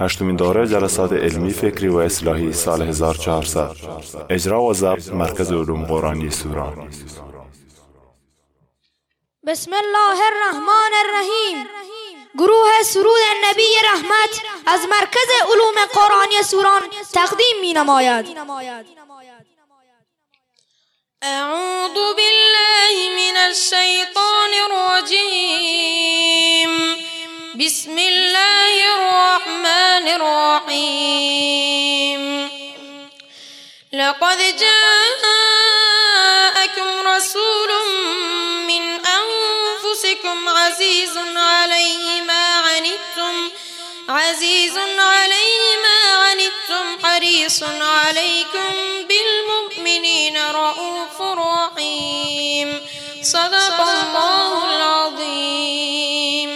هشتمین دوره جلسات علمی فکری و اصلاحی سال 1400 اجرا و ضبط مرکز علوم قرآنی سوران. بسم الله الرحمن الرحیم. گروه سرود نبی رحمت از مرکز علوم قرآنی سوران تقدیم می نماید اعوذ بالله من الشیطان لقد جاءكم رسول من أنفسكم عزيز عليه ما عنتم عزيز عليه ما عنتم حريص عليكم بالمؤمنين رؤوف رحيم. صدق الله العظيم.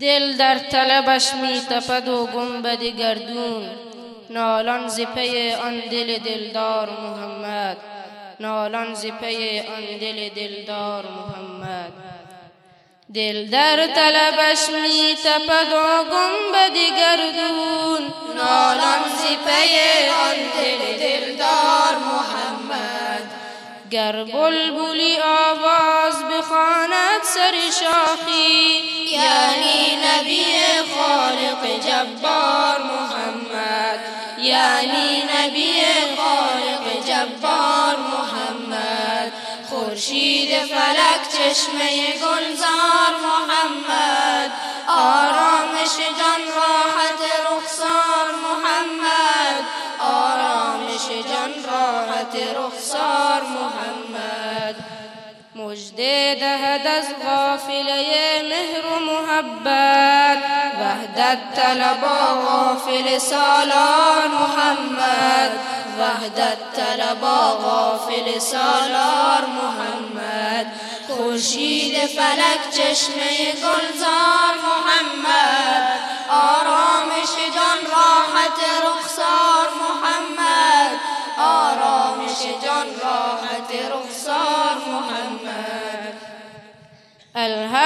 دل در طلبش می تپد و گنبد گردون. نالان ز پی آن دل دلدار محمد. نالان ز پی آن دل دلدار محمد. دل در طلبش می تپد و گنبد گردون نالان ز پی آن دل دلدار محمد. گر بلبلی آواز بخواند سر شاخی یعنی نبی خالق جبار. یعنی نبی خالق جبار محمد. خورشید فلک چشمه گلزار محمد. آرامش جان راحت رخسار محمد. آرامش جان راحت رخسار محمد. مجده دهد از و محبت وحدت طلبا غافل سالار محمد. وحدت طلبا غافل سالار محمد. خورشید فلک چشمه گلزار محمد. آرامش جان راحت رخسار محمد. آرامش جان راحت رخسار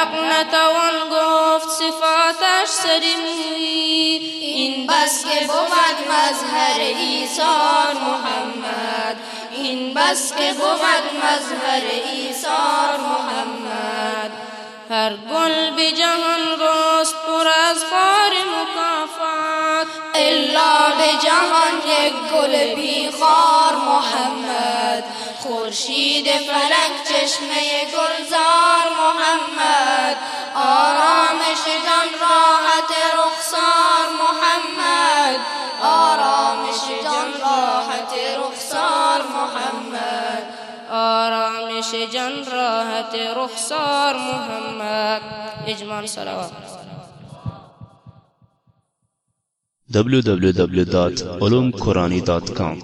الحق نتوان گفت صفاتش سریمی. این بس که بود مظهر ایثار محمد. این بس که بود مظهر ایثار محمد. هر گل به جهان رست پر از خار مکافات. الا به جهان یک گل بی خار محمد. خورشید فلک چشمه گلزار محمد. آرامش جان راحت رخسار محمد. آرامش جان راحت رخسار محمد. آرامش جان راحت رخسار محمد. إجمال صلوات. www.ulumqurani.com